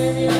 with you.